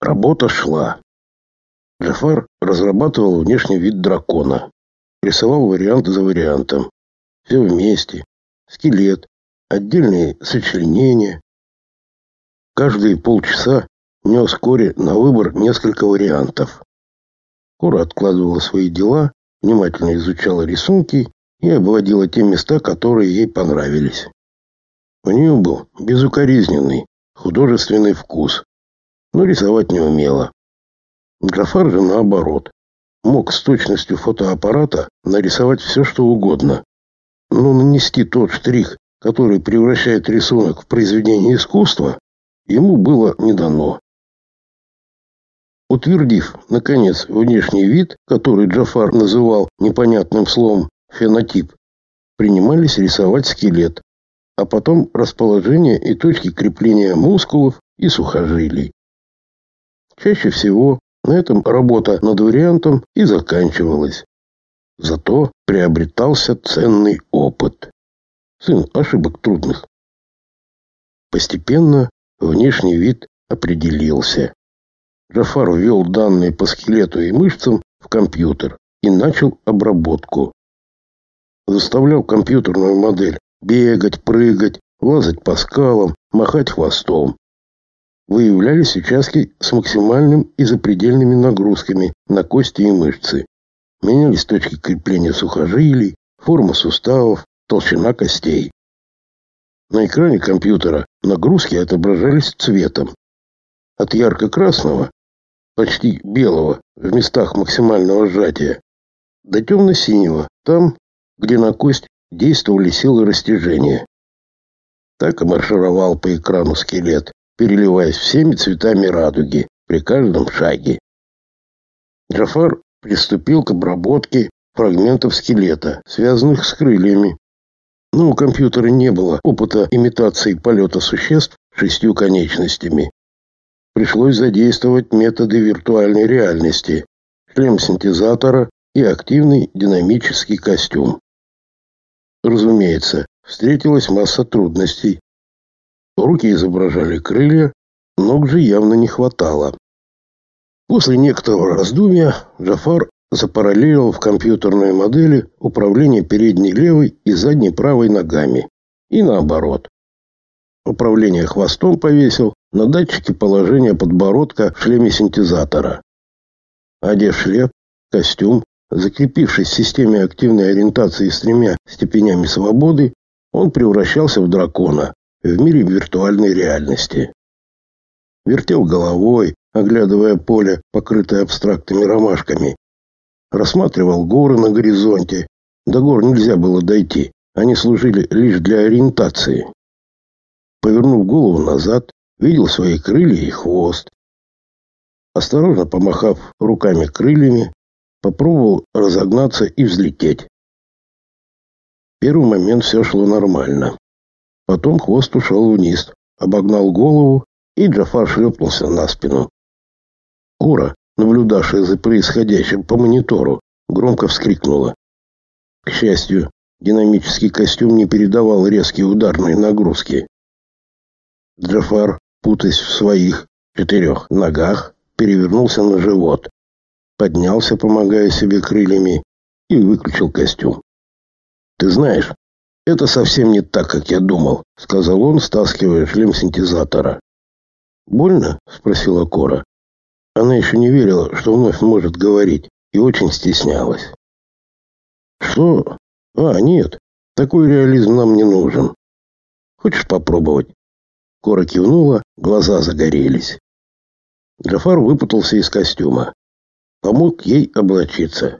Работа шла. Джафар разрабатывал внешний вид дракона. Рисовал вариант за вариантом. Все вместе. Скелет, отдельные сочленения. Каждые полчаса нес Коре на выбор несколько вариантов. Кора откладывала свои дела, внимательно изучала рисунки и обводила те места, которые ей понравились. У нее был безукоризненный художественный вкус, но рисовать не умела. Джафар же наоборот, мог с точностью фотоаппарата нарисовать все, что угодно, но нанести тот штрих, который превращает рисунок в произведение искусства, ему было не дано. Утвердив, наконец, внешний вид, который Джафар называл непонятным словом «фенотип», принимались рисовать скелет, а потом расположение и точки крепления мускулов и сухожилий. Чаще всего на этом работа над вариантом и заканчивалась. Зато приобретался ценный опыт. Сын ошибок трудных. Постепенно внешний вид определился. Джафар ввел данные по скелету и мышцам в компьютер и начал обработку. Заставлял компьютерную модель бегать, прыгать, лазать по скалам, махать хвостом. Выявлялись участки с максимальным и запредельными нагрузками на кости и мышцы. Менялись точки крепления сухожилий, форма суставов, толщина костей. На экране компьютера нагрузки отображались цветом. От ярко-красного почти белого в местах максимального сжатия, до темно-синего, там, где на кость действовали силы растяжения. Так и маршировал по экрану скелет, переливаясь всеми цветами радуги при каждом шаге. Джафар приступил к обработке фрагментов скелета, связанных с крыльями. Но у компьютера не было опыта имитации полета существ шестью конечностями пришлось задействовать методы виртуальной реальности, шлем синтезатора и активный динамический костюм. Разумеется, встретилась масса трудностей. Руки изображали крылья, ног же явно не хватало. После некоторого раздумья Джафар запараллелил в компьютерной модели управление передней левой и задней правой ногами. И наоборот. Управление хвостом повесил на датчике положения подбородка в шлеме синтезатора. Одев шлем, костюм, закрепившись в системе активной ориентации с тремя степенями свободы, он превращался в дракона в мире виртуальной реальности. Вертел головой, оглядывая поле, покрытое абстрактными ромашками. Рассматривал горы на горизонте. До гор нельзя было дойти, они служили лишь для ориентации. Повернув голову назад, видел свои крылья и хвост. Осторожно помахав руками крыльями, попробовал разогнаться и взлететь. Первый момент все шло нормально. Потом хвост ушел вниз, обогнал голову, и Джафар шлепнулся на спину. Кура, наблюдавшая за происходящим по монитору, громко вскрикнула. К счастью, динамический костюм не передавал резкие ударные нагрузки. Джафар путаясь в своих четырех ногах, перевернулся на живот, поднялся, помогая себе крыльями, и выключил костюм. «Ты знаешь, это совсем не так, как я думал», — сказал он, стаскивая шлем синтезатора. «Больно?» — спросила Кора. Она еще не верила, что вновь может говорить, и очень стеснялась. «Что? А, нет, такой реализм нам не нужен. Хочешь попробовать?» Кора кивнула, глаза загорелись. Джафар выпутался из костюма. Помог ей облачиться.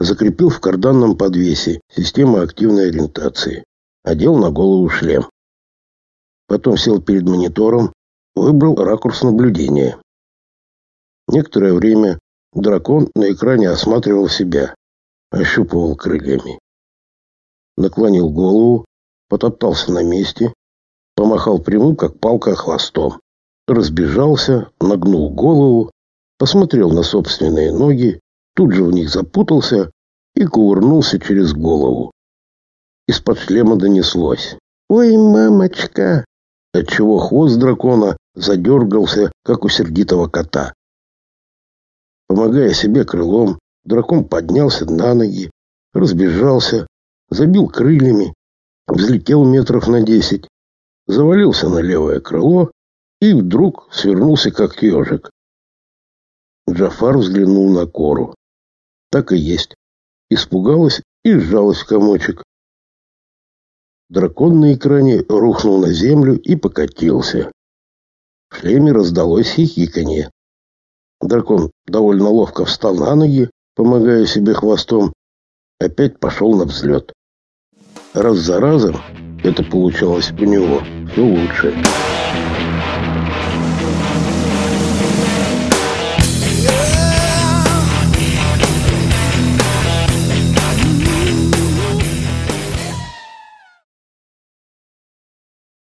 Закрепил в карданном подвесе систему активной ориентации. Одел на голову шлем. Потом сел перед монитором, выбрал ракурс наблюдения. Некоторое время дракон на экране осматривал себя, ощупывал крыльями. Наклонил голову, потоптался на месте, помахал прямым, как палка, хвостом. Разбежался, нагнул голову, посмотрел на собственные ноги, тут же в них запутался и кувырнулся через голову. Из-под шлема донеслось. «Ой, мамочка!» Отчего хвост дракона задергался, как у сердитого кота. Помогая себе крылом, дракон поднялся на ноги, разбежался, забил крыльями, взлетел метров на десять, завалился на левое крыло и вдруг свернулся, как ежик. Джафар взглянул на Кору. Так и есть. Испугалась и сжалась в комочек. Дракон на экране рухнул на землю и покатился. В шлеме раздалось хихиканье. Дракон довольно ловко встал на ноги, помогая себе хвостом, опять пошел на взлет. Раз за разом это получалось у него все лучше.